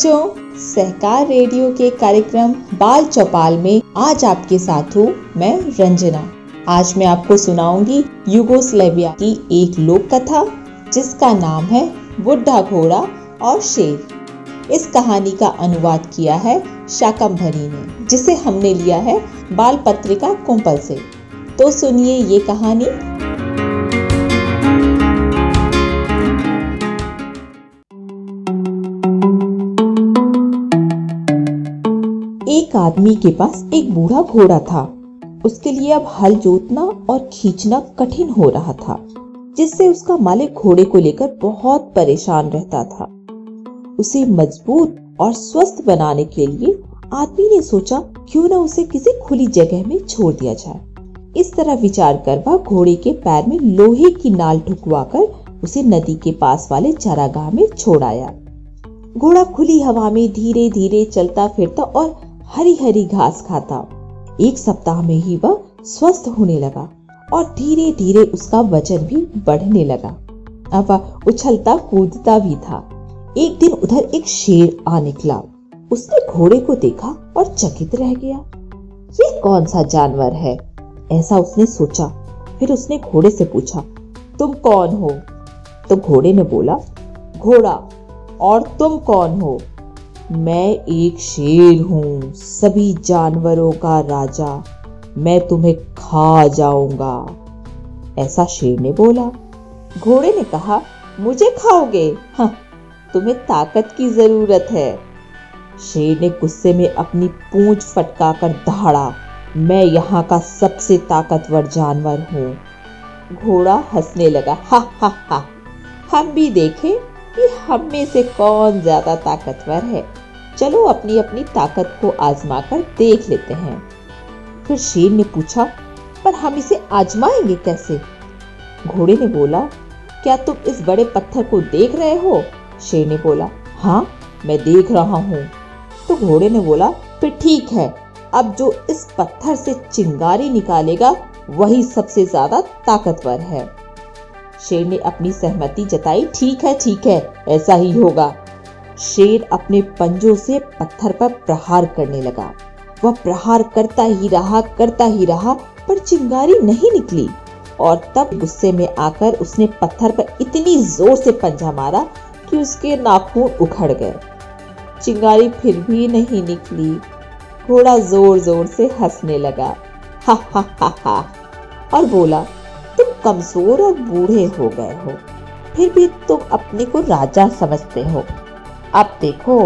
बच्चों, सहकार रेडियो के कार्यक्रम बाल चौपाल में आज आपके साथ हूँ मैं रंजना। आज मैं आपको सुनाऊँगी युगोस्लेविया की एक लोक कथा, जिसका नाम है बुढ़ा घोड़ा और शेर। इस कहानी का अनुवाद किया है शाकंभरी ने, जिसे हमने लिया है बाल पत्रिका कुंपल से। तो सुनिए ये कहानी। आदमी के पास एक बूढ़ा घोड़ा था। उसके लिए अब हल जोतना और खींचना कठिन हो रहा था, जिससे उसका मालिक घोड़े को लेकर बहुत परेशान रहता था। उसे मज़बूत और स्वस्थ बनाने के लिए आदमी ने सोचा, क्यों न उसे किसी खुली जगह में छोड़ दिया जाए। इस तरह विचार कर वह घोड़े के पैर में लोहे की नाल ठुकवाकर उसे नदी के पास वाले चारागाह में छोड़ आया। घोड़ा खुली हवा में धीरे धीरे चलता फिरता और हरी हरी घास खाता। एक सप्ताह में ही वह स्वस्थ होने लगा और धीरे धीरे उसका वज़न भी बढ़ने लगा। अब वह उछलता कूदता भी था। एक दिन उधर एक शेर आ निकला। उसने घोड़े को देखा और चकित रह गया। ये कौन सा जानवर है? ऐसा उसने सोचा। फिर उसने घोड़े से पूछा, तुम कौन हो? तो घोड़े ने बोला, घोड़ा, और तुम कौन हो? मैं एक शेर हूँ, सभी जानवरों का राजा। मैं तुम्हें खा जाऊँगा। ऐसा शेर ने बोला। घोड़े ने कहा, मुझे खाओगे? हाँ तुम्हें ताकत की ज़रूरत है। शेर ने गुस्से में अपनी पूंछ फटकाकर दहाड़ा। मैं यहाँ का सबसे ताकतवर जानवर हूँ। घोड़ा हंसने लगा। हा हा हा। हम भी देखें। कि हम में से कौन ज़्यादा ताकतवर है। चलो अपनी अपनी ताकत को आजमा कर देख लेते हैं। फिर शेर ने पूछा, पर हम इसे आजमाएँगे कैसे? घोड़े ने बोला, क्या तुम इस बड़े पत्थर को देख रहे हो? शेर ने बोला हाँ मैं देख रहा हूँ। तो घोड़े ने बोला, फिर ठीक है, अब जो इस पत्थर से चिंगारी निकालेगा, वही सबसे ज़्यादा ताकतवर है। शेर ने अपनी सहमति जताई, ठीक है ठीक है, ऐसा ही होगा। शेर अपने पंजों से पत्थर पर प्रहार करने लगा। वह प्रहार करता ही रहा, करता ही रहा, पर चिंगारी नहीं निकली। और तब गुस्से में आकर उसने पत्थर पर इतनी ज़ोर से पंजा मारा कि उसके नाखून उखड़ गए। चिंगारी फिर भी नहीं निकली। घोड़ा ज़ोर ज़ोर से हंसने लगा। हा हा हा हा, और बोला कमज़ोर और बूढ़े हो गए हो। फिर भी तुम अपने को राजा समझते हो। अब देखो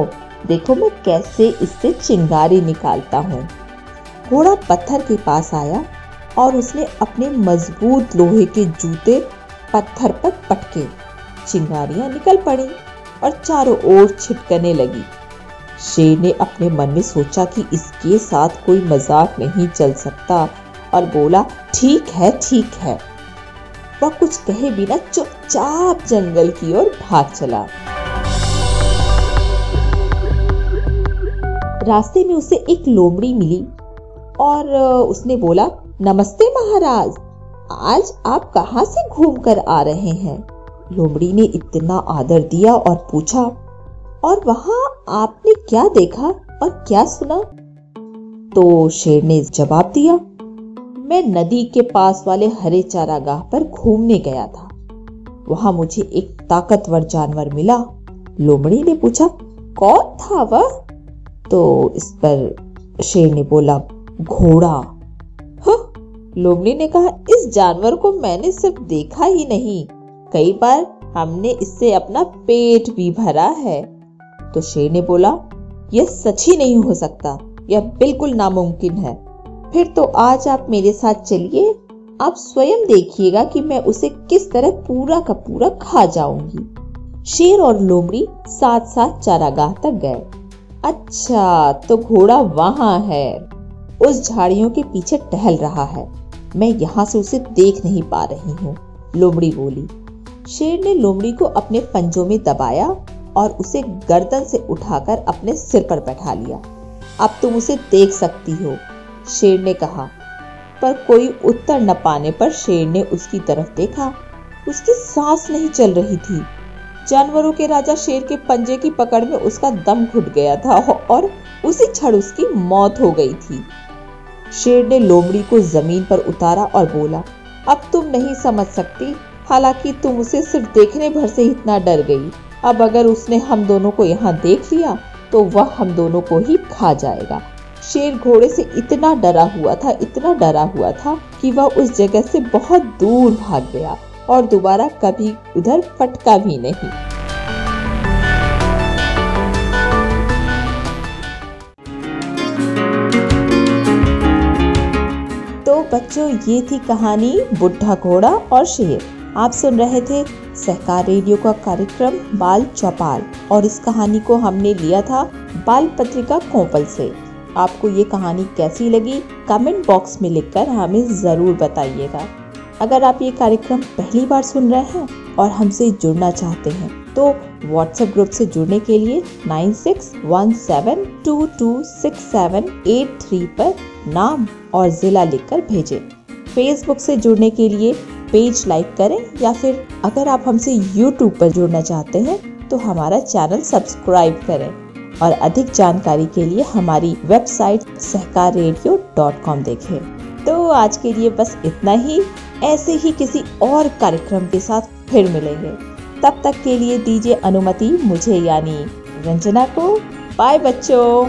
देखो मैं कैसे इससे चिंगारी निकालता हूँ। घोड़ा पत्थर के पास आया और उसने अपने मज़बूत लोहे के जूते पत्थर पर पटके। चिंगारियाँ निकल पड़ी और चारों ओर छिटकने लगी। शेर ने अपने मन में सोचा कि इसके साथ कोई मज़ाक नहीं चल सकता और बोला, ठीक है ठीक है। वह कुछ कहे बिना चुपचाप जंगल की ओर भाग चला। रास्ते में उसे एक लोमड़ी मिली और उसने बोला, नमस्ते महाराज, आज आप कहाँ से घूम कर आ रहे हैं? लोमड़ी ने इतना आदर दिया और पूछा, और वहाँ आपने क्या देखा और क्या सुना? तो शेर ने जवाब दिया मैं नदी के पास वाले हरे चारागाह पर घूमने गया था। वहाँ मुझे एक ताकतवर जानवर मिला। लोमड़ी ने पूछा, कौन था वह? तो इस पर शेर ने बोला, घोड़ा। हाँ लोमड़ी ने कहा, इस जानवर को मैंने सिर्फ़ देखा ही नहीं। कई बार हमने इससे अपना पेट भी भरा है। तो शेर ने बोला, यह सच ही नहीं हो सकता। यह बिल्कुल नामुमकिन है। फिर तो आज आप मेरे साथ चलिए। आप स्वयं देखिएगा कि मैं उसे किस तरह पूरा का पूरा खा जाऊँगी। शेर और लोमड़ी साथ साथ चारागाह तक गए। अच्छा तो घोड़ा वहाँ है। उस झाड़ियों के पीछे टहल रहा है। मैं यहाँ से उसे देख नहीं पा रही हूँ, लोमड़ी बोली। शेर ने लोमड़ी को अपने पंजों में दबाया और उसे गर्दन से उठाकर अपने सिर पर बैठा लिया। अब तुम उसे देख सकती हो। शेर ने कहा, पर कोई उत्तर न पाने पर शेर ने उसकी तरफ़ देखा। उसकी सांस नहीं चल रही थी। जानवरों के राजा शेर के पंजे की पकड़ में उसका दम घुट गया था और उसी क्षण उसकी मौत हो गई थी। शेर ने लोमड़ी को ज़मीन पर उतारा और बोला, अब तुम नहीं समझ सकती। हालाँकि तुम उसे सिर्फ़ देखने भर से इतना डर गई। अब अगर उसने हम दोनों को यहाँ देख लिया तो वह हम दोनों को ही खा जाएगा। शेर घोड़े से इतना डरा हुआ था, इतना डरा हुआ था कि वह उस जगह से बहुत दूर भाग गया और दोबारा कभी उधर फटका भी नहीं। तो बच्चों, ये थी कहानी बुढ़ा घोड़ा और शेर। आप सुन रहे थे सहकार रेडियो का कार्यक्रम बाल चौपाल और इस कहानी को हमने लिया था बाल पत्रिका कोपल से। आपको ये कहानी कैसी लगी कमेंट बॉक्स में लिखकर हमें ज़रूर बताइएगा। अगर आप ये कार्यक्रम पहली बार सुन रहे हैं और हमसे जुड़ना चाहते हैं तो व्हाट्सएप ग्रुप से जुड़ने के लिए nine six one seven two two six seven eight three पर नाम और ज़िला लिखकर भेजें। फेसबुक से जुड़ने के लिए पेज लाइक करें या फिर अगर आप हमसे यूट्यूब पर जुड़ना चाहते हैं तो हमारा चैनल सब्सक्राइब करें। और अधिक जानकारी के लिए हमारी website Sahkar radio dot com देखें। तो आज के लिए बस इतना ही। ऐसे ही किसी और कार्यक्रम के साथ फिर मिलेंगे। तब तक के लिए दीजिए अनुमति, मुझे यानी रंजना को। बाय बच्चों।